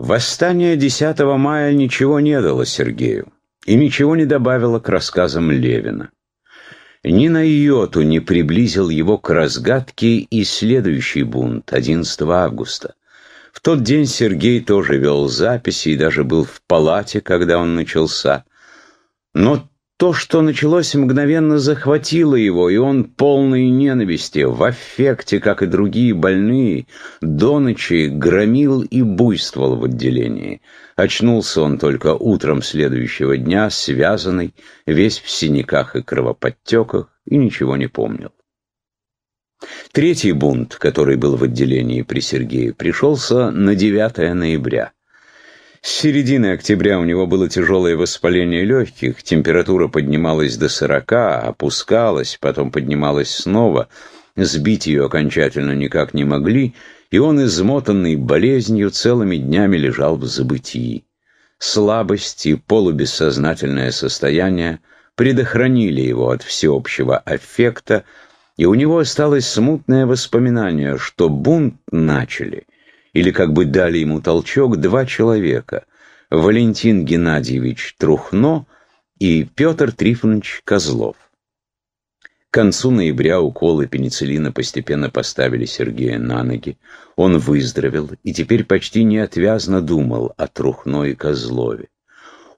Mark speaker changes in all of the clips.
Speaker 1: Восстание 10 мая ничего не дало Сергею и ничего не добавило к рассказам Левина. Ни на йоту не приблизил его к разгадке и следующий бунт 11 августа. В тот день Сергей тоже вел записи и даже был в палате, когда он начался. Но то, что началось, мгновенно захватило его, и он полный ненависти, в аффекте, как и другие больные, до ночи громил и буйствовал в отделении. Очнулся он только утром следующего дня, связанный, весь в синяках и кровоподтеках, и ничего не помнил. Третий бунт, который был в отделении при Сергее, пришелся на 9 ноября. С середины октября у него было тяжелое воспаление легких, температура поднималась до 40, опускалась, потом поднималась снова. Сбить ее окончательно никак не могли, и он, измотанный болезнью, целыми днями лежал в забытии. Слабость и полубессознательное состояние предохранили его от всеобщего аффекта, и у него осталось смутное воспоминание, что бунт начали, или как бы дали ему толчок, два человека — Валентин Геннадьевич Трухно и Петр Трифонович Козлов. К концу ноября уколы пенициллина постепенно поставили Сергея на ноги. Он выздоровел и теперь почти неотвязно думал о Трухно и Козлове.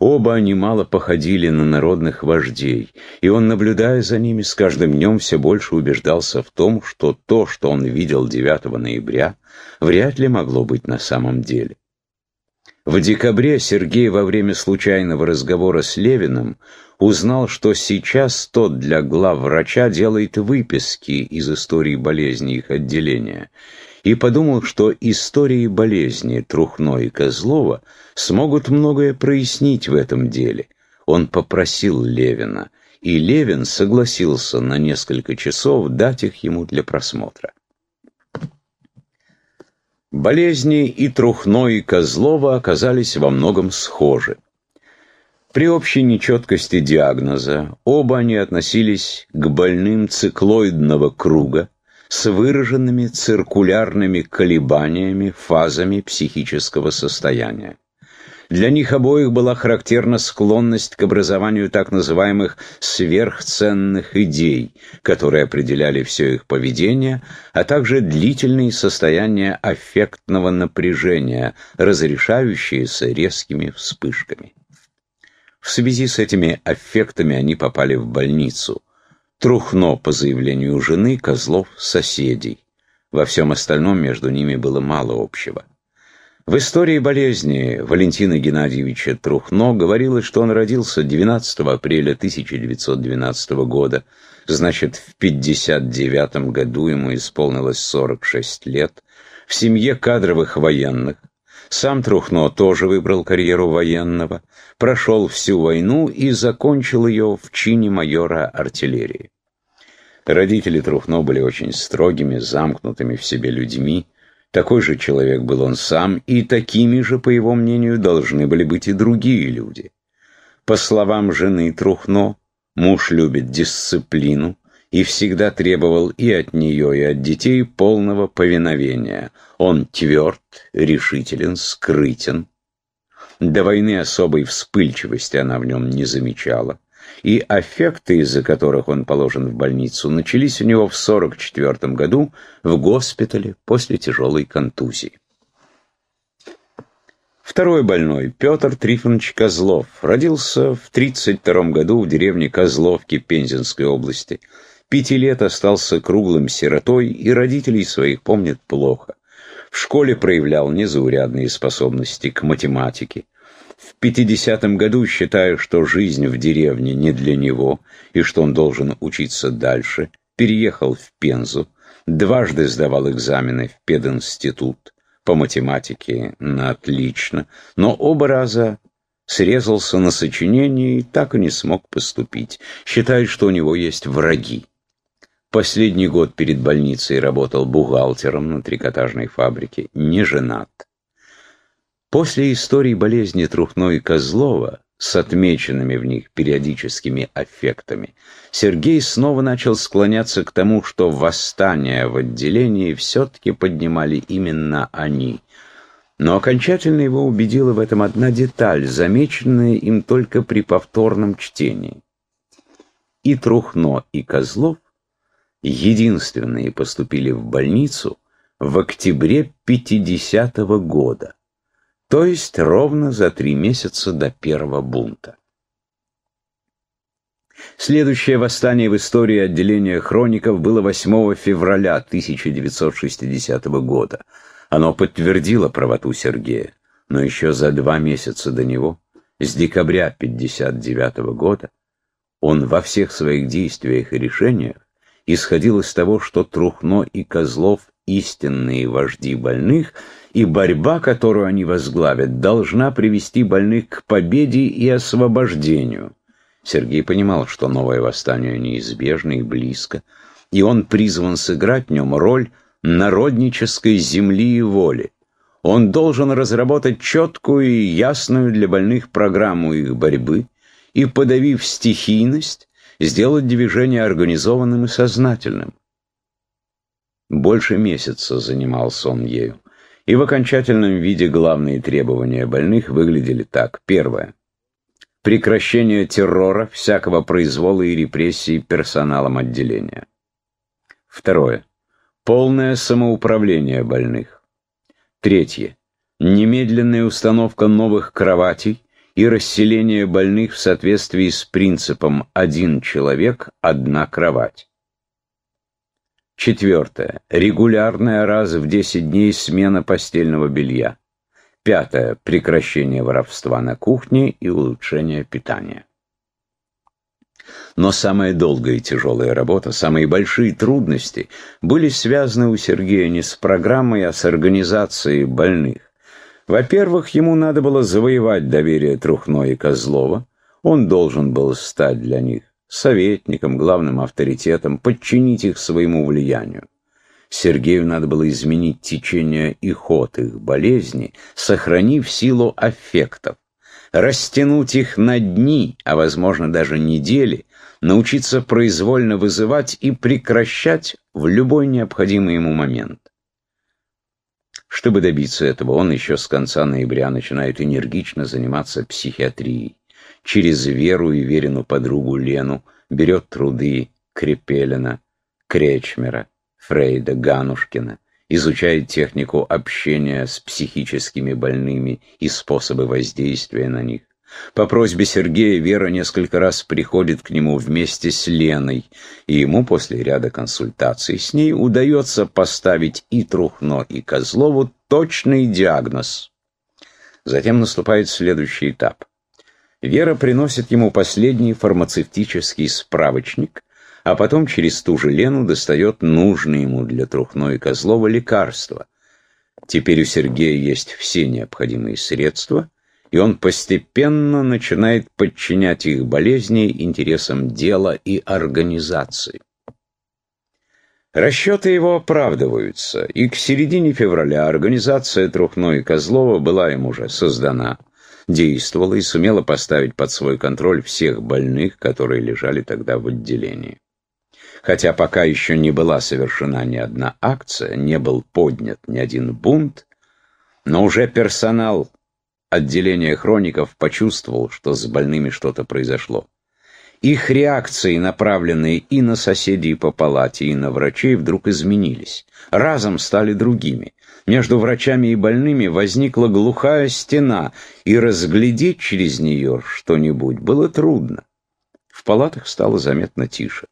Speaker 1: Оба они мало походили на народных вождей, и он, наблюдая за ними, с каждым днем все больше убеждался в том, что то, что он видел 9 ноября, вряд ли могло быть на самом деле. В декабре Сергей во время случайного разговора с Левиным узнал, что сейчас тот для главврача делает выписки из истории болезни их отделения, и подумал, что истории болезни Трухно и Козлова смогут многое прояснить в этом деле. Он попросил Левина, и Левин согласился на несколько часов дать их ему для просмотра. Болезни и Трухно, и Козлова оказались во многом схожи. При общей нечеткости диагноза оба они относились к больным циклоидного круга, с выраженными циркулярными колебаниями, фазами психического состояния. Для них обоих была характерна склонность к образованию так называемых сверхценных идей, которые определяли все их поведение, а также длительные состояния аффектного напряжения, разрешающиеся резкими вспышками. В связи с этими аффектами они попали в больницу – Трухно по заявлению жены, Козлов — соседей. Во всем остальном между ними было мало общего. В истории болезни Валентина Геннадьевича Трухно говорилось, что он родился 12 апреля 1912 года, значит, в 59 году ему исполнилось 46 лет, в семье кадровых военных, сам Трухно тоже выбрал карьеру военного, прошел всю войну и закончил ее в чине майора артиллерии. Родители Трухно были очень строгими, замкнутыми в себе людьми. Такой же человек был он сам, и такими же, по его мнению, должны были быть и другие люди. По словам жены Трухно, муж любит дисциплину, и всегда требовал и от нее, и от детей полного повиновения. Он тверд, решителен, скрытен. До войны особой вспыльчивости она в нем не замечала. И аффекты, из-за которых он положен в больницу, начались у него в 1944 году в госпитале после тяжелой контузии. Второй больной, Петр Трифонович Козлов, родился в 1932 году в деревне Козловки Пензенской области. Пяти лет остался круглым сиротой и родителей своих помнит плохо. В школе проявлял незаурядные способности к математике. В 50-м году, считая, что жизнь в деревне не для него и что он должен учиться дальше, переехал в Пензу, дважды сдавал экзамены в пединститут по математике на отлично, но оба раза срезался на сочинении и так и не смог поступить, считая, что у него есть враги. Последний год перед больницей работал бухгалтером на трикотажной фабрике, не женат. После истории болезни Трухно и Козлова с отмеченными в них периодическими аффектами, Сергей снова начал склоняться к тому, что восстание в отделении все-таки поднимали именно они. Но окончательно его убедила в этом одна деталь, замеченная им только при повторном чтении. И Трухно, и Козлов единственные поступили в больницу в октябре 50-го года, то есть ровно за три месяца до первого бунта. Следующее восстание в истории отделения хроников было 8 февраля 1960 года. Оно подтвердило правоту Сергея, но еще за два месяца до него, с декабря 1959 года, он во всех своих действиях и решениях исходил из того, что Трухно и Козлов – истинные вожди больных, и борьба, которую они возглавят, должна привести больных к победе и освобождению. Сергей понимал, что новое восстание неизбежно и близко, и он призван сыграть в нем роль народнической земли и воли. Он должен разработать четкую и ясную для больных программу их борьбы и, подавив стихийность, сделать движение организованным и сознательным. Больше месяца занимался он ею, и в окончательном виде главные требования больных выглядели так. Первое. Прекращение террора, всякого произвола и репрессий персоналом отделения. Второе Полное самоуправление больных. Третье. Немедленная установка новых кроватей и расселение больных в соответствии с принципом «один человек, одна кровать». Четвертое. Регулярная раз в 10 дней смена постельного белья. Пятое. Прекращение воровства на кухне и улучшение питания. Но самая долгая и тяжелая работа, самые большие трудности были связаны у Сергея не с программой, а с организацией больных. Во-первых, ему надо было завоевать доверие Трухно и Козлова. Он должен был стать для них советником, главным авторитетом, подчинить их своему влиянию. Сергею надо было изменить течение и ход их болезни, сохранив силу аффектов растянуть их на дни, а возможно даже недели, научиться произвольно вызывать и прекращать в любой необходимый ему момент. Чтобы добиться этого, он еще с конца ноября начинает энергично заниматься психиатрией. Через Веру и Верину подругу Лену берет труды Крепелина, Кречмера, Фрейда, Ганушкина, изучает технику общения с психическими больными и способы воздействия на них. По просьбе Сергея Вера несколько раз приходит к нему вместе с Леной, и ему после ряда консультаций с ней удается поставить и Трухно, и Козлову точный диагноз. Затем наступает следующий этап. Вера приносит ему последний фармацевтический справочник, а потом через ту же Лену достает нужные ему для Трухно и Козлова лекарства. Теперь у Сергея есть все необходимые средства, и он постепенно начинает подчинять их болезни интересам дела и организации. Расчеты его оправдываются, и к середине февраля организация Трухно и Козлова была им уже создана, действовала и сумела поставить под свой контроль всех больных, которые лежали тогда в отделении. Хотя пока еще не была совершена ни одна акция, не был поднят ни один бунт, но уже персонал отделения хроников почувствовал, что с больными что-то произошло. Их реакции, направленные и на соседей по палате, и на врачей, вдруг изменились. Разом стали другими. Между врачами и больными возникла глухая стена, и разглядеть через нее что-нибудь было трудно. В палатах стало заметно тише.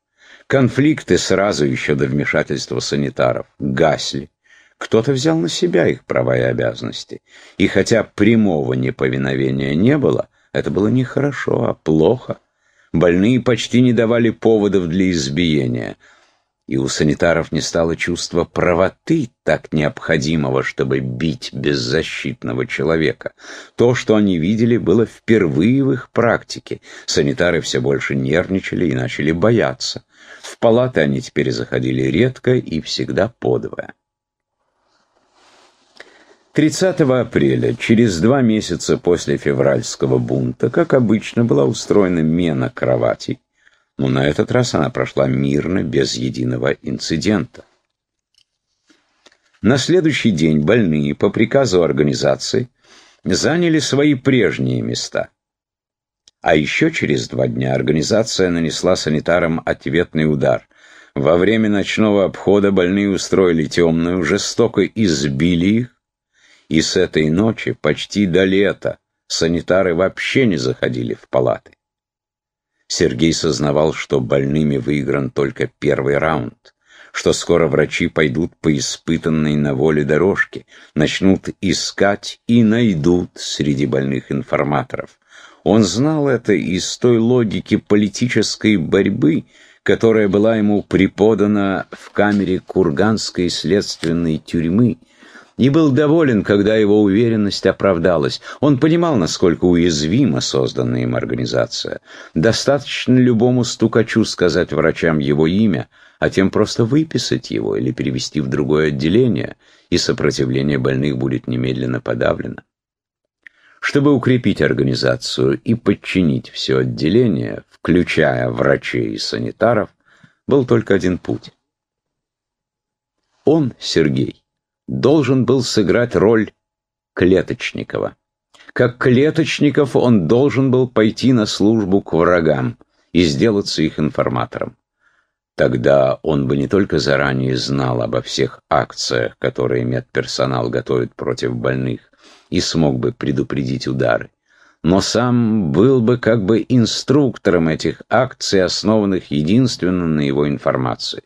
Speaker 1: Конфликты сразу еще до вмешательства санитаров гасли. Кто-то взял на себя их права и обязанности. И хотя прямого неповиновения не было, это было не хорошо, а плохо. Больные почти не давали поводов для избиения. И у санитаров не стало чувства правоты, так необходимого, чтобы бить беззащитного человека. То, что они видели, было впервые в их практике. Санитары все больше нервничали и начали бояться. В палаты они теперь заходили редко и всегда подвое. 30 апреля, через два месяца после февральского бунта, как обычно, была устроена мена кроватей, но на этот раз она прошла мирно, без единого инцидента. На следующий день больные по приказу организации заняли свои прежние места. А еще через два дня организация нанесла санитарам ответный удар. Во время ночного обхода больные устроили темную, жестоко избили их, и с этой ночи почти до лета санитары вообще не заходили в палаты. Сергей сознавал, что больными выигран только первый раунд, что скоро врачи пойдут по испытанной на воле дорожке, начнут искать и найдут среди больных информаторов. Он знал это из той логики политической борьбы, которая была ему преподана в камере Курганской следственной тюрьмы, и был доволен, когда его уверенность оправдалась. Он понимал, насколько уязвима созданная им организация. Достаточно любому стукачу сказать врачам его имя, а тем просто выписать его или перевести в другое отделение, и сопротивление больных будет немедленно подавлено. Чтобы укрепить организацию и подчинить все отделение, включая врачей и санитаров, был только один путь. Он, Сергей, должен был сыграть роль Клеточникова. Как Клеточников он должен был пойти на службу к врагам и сделаться их информатором. Тогда он бы не только заранее знал обо всех акциях, которые медперсонал готовит против больных, и смог бы предупредить удары, но сам был бы как бы инструктором этих акций, основанных единственно на его информации.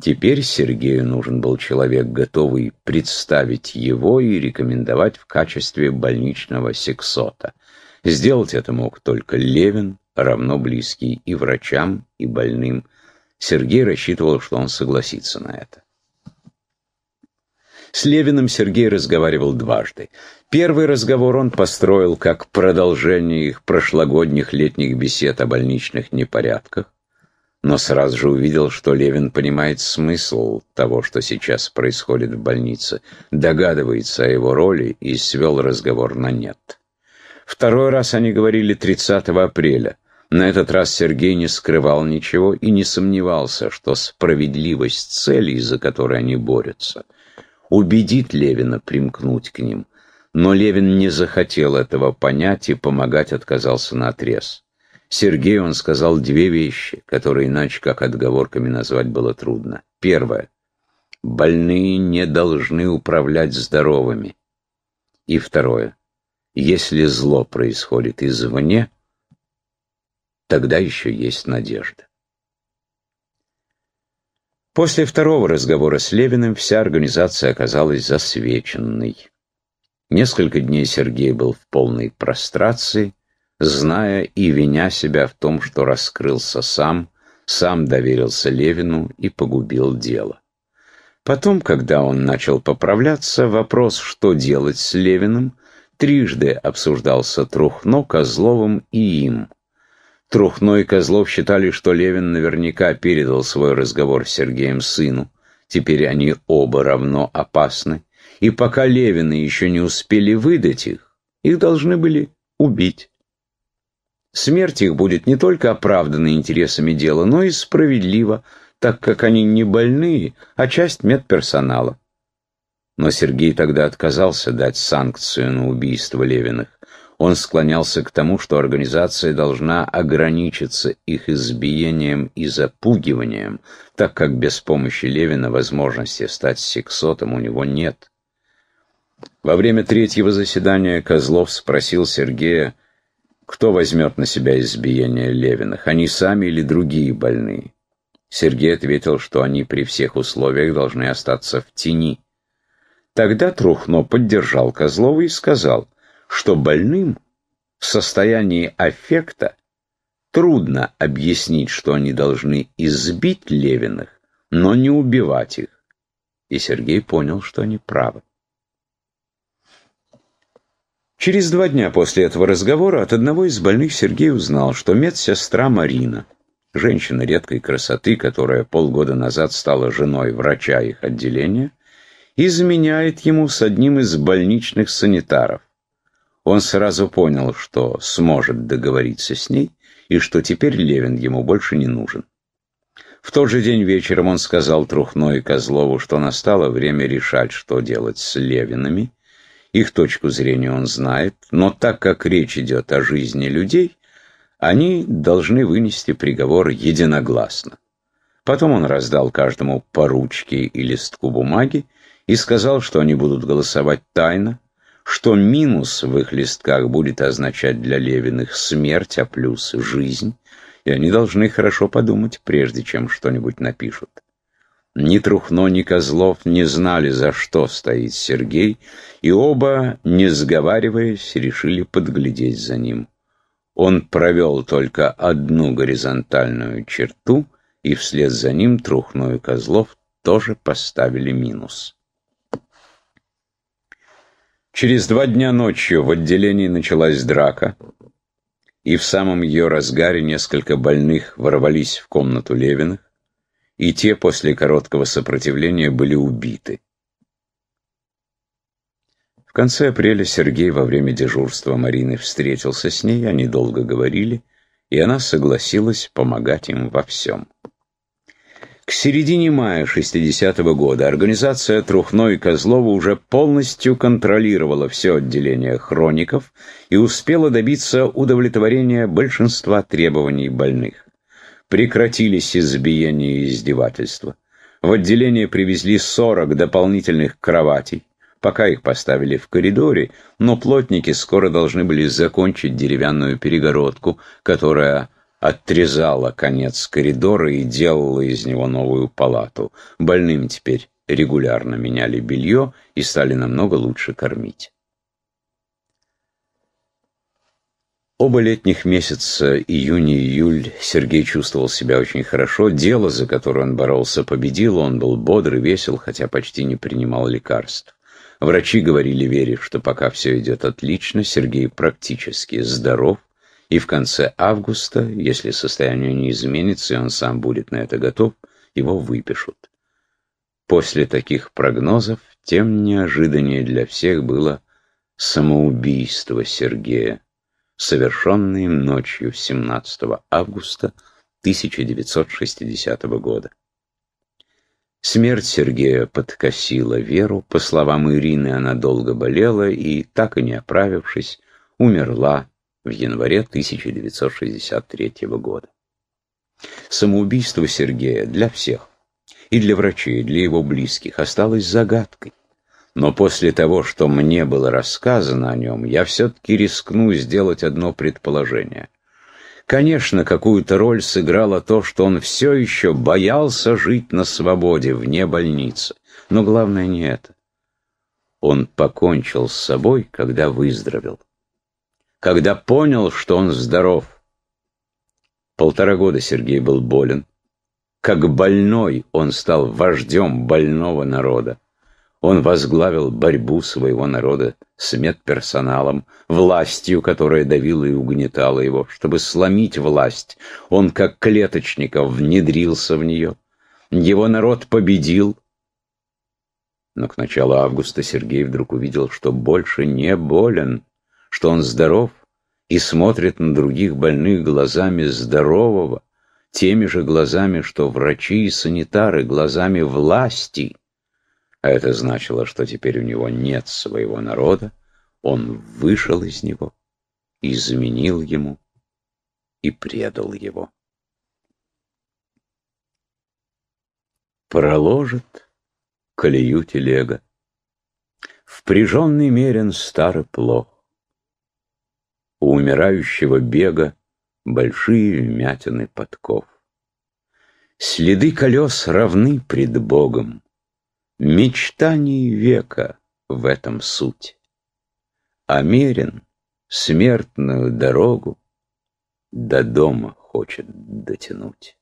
Speaker 1: Теперь Сергею нужен был человек, готовый представить его и рекомендовать в качестве больничного сексота. Сделать это мог только Левин, равно близкий и врачам, и больным. Сергей рассчитывал, что он согласится на это. С Левиным Сергей разговаривал дважды. Первый разговор он построил как продолжение их прошлогодних летних бесед о больничных непорядках, но сразу же увидел, что Левин понимает смысл того, что сейчас происходит в больнице, догадывается о его роли и свел разговор на нет. Второй раз они говорили 30 апреля. На этот раз Сергей не скрывал ничего и не сомневался, что справедливость целей, за которой они борются – убедит Левина примкнуть к ним. Но Левин не захотел этого понять и помогать отказался на отрез. Сергею он сказал две вещи, которые иначе как отговорками назвать было трудно. Первое. Больные не должны управлять здоровыми. И второе. Если зло происходит извне, тогда еще есть надежда. После второго разговора с Левиным вся организация оказалась засвеченной. Несколько дней Сергей был в полной прострации, зная и виня себя в том, что раскрылся сам, сам доверился Левину и погубил дело. Потом, когда он начал поправляться, вопрос, что делать с Левиным, трижды обсуждался Трухно, Козловым и им. Трухно и Козлов считали, что Левин наверняка передал свой разговор с Сергеем сыну. Теперь они оба равно опасны. И пока Левины еще не успели выдать их, их должны были убить. Смерть их будет не только оправдана интересами дела, но и справедлива, так как они не больные, а часть медперсонала. Но Сергей тогда отказался дать санкцию на убийство Левиных. Он склонялся к тому, что организация должна ограничиться их избиением и запугиванием, так как без помощи Левина возможности стать сексотом у него нет. Во время третьего заседания Козлов спросил Сергея, кто возьмет на себя избиение Левиных, они сами или другие больные. Сергей ответил, что они при всех условиях должны остаться в тени. Тогда Трухно поддержал Козлова и сказал – что больным в состоянии аффекта трудно объяснить, что они должны избить Левиных, но не убивать их. И Сергей понял, что они правы. Через два дня после этого разговора от одного из больных Сергей узнал, что медсестра Марина, женщина редкой красоты, которая полгода назад стала женой врача их отделения, изменяет ему с одним из больничных санитаров. Он сразу понял, что сможет договориться с ней, и что теперь Левин ему больше не нужен. В тот же день вечером он сказал Трухно и Козлову, что настало время решать, что делать с Левинами. Их точку зрения он знает, но так как речь идет о жизни людей, они должны вынести приговор единогласно. Потом он раздал каждому по ручке и листку бумаги и сказал, что они будут голосовать тайно, что минус в их листках будет означать для Левиных смерть, а плюс — жизнь, и они должны хорошо подумать, прежде чем что-нибудь напишут. Ни Трухно, ни Козлов не знали, за что стоит Сергей, и оба, не сговариваясь, решили подглядеть за ним. Он провел только одну горизонтальную черту, и вслед за ним Трухно и Козлов тоже поставили минус. Через два дня ночью в отделении началась драка и в самом ее разгаре несколько больных ворвались в комнату Левиных, и те после короткого сопротивления были убиты. В конце апреля Сергей во время дежурства Марины встретился с ней, они долго говорили, и она согласилась помогать им во всем. К середине мая 60-го года организация Трухно и Козлова уже полностью контролировала все отделение хроников и успела добиться удовлетворения большинства требований больных. Прекратились избиения и издевательства. В отделение привезли 40 дополнительных кроватей, пока их поставили в коридоре, но плотники скоро должны были закончить деревянную перегородку, которая отрезала конец коридора и делала из него новую палату. Больным теперь регулярно меняли белье и стали намного лучше кормить. Оба летних месяца, июнь и июль, Сергей чувствовал себя очень хорошо. Дело, за которое он боролся, победил. Он был бодр и весел, хотя почти не принимал лекарств. Врачи говорили Вере, что пока все идет отлично, Сергей практически здоров, и в конце августа, если состояние не изменится, и он сам будет на это готов, его выпишут. После таких прогнозов, тем неожиданнее для всех было самоубийство Сергея, совершенное им ночью 17 августа 1960 года. Смерть Сергея подкосила Веру. По словам Ирины, она долго болела и, так и не оправившись, умерла в январе 1963 года. Самоубийство Сергея для всех, и для врачей, и для его близких, осталось загадкой. Но после того, что мне было рассказано о нем, я все-таки рискну сделать одно предположение. Конечно, какую-то роль сыграло то, что он все еще боялся жить на свободе, вне больницы. Но главное не это. Он покончил с собой, когда выздоровел когда понял, что он здоров. Полтора года Сергей был болен. Как больной он стал вождем больного народа. Он возглавил борьбу своего народа с медперсоналом, властью, которая давила и угнетала его. Чтобы сломить власть, он, как клеточников, внедрился в нее. Его народ победил. Но к началу августа Сергей вдруг увидел, что больше не болен что он здоров и смотрит на других больных глазами здорового, теми же глазами, что врачи и санитары, глазами власти. А это значило, что теперь у него нет своего народа, он вышел из него, изменил ему и предал его. Проложит колею телега. Впряженный мерен старый плох. У умирающего бега большие вмятины подков. Следы колес равны пред Богом, Мечтаний века в этом суть. А мерен смертную дорогу До дома хочет дотянуть.